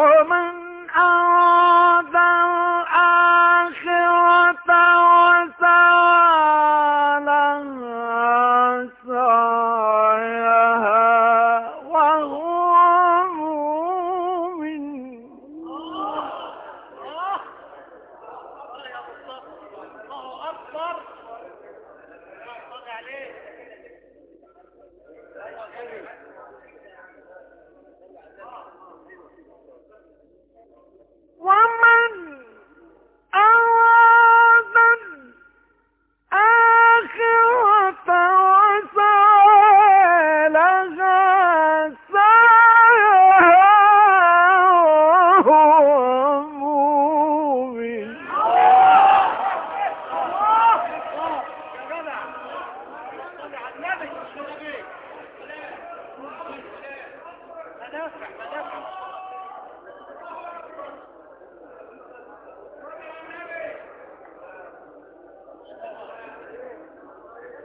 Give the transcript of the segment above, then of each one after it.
ومن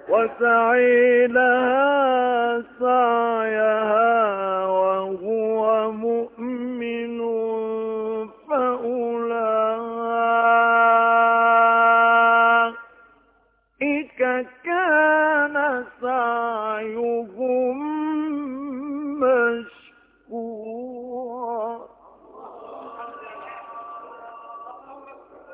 وسعي لها سعيها وهو مؤمن فأولئك كان سعيهم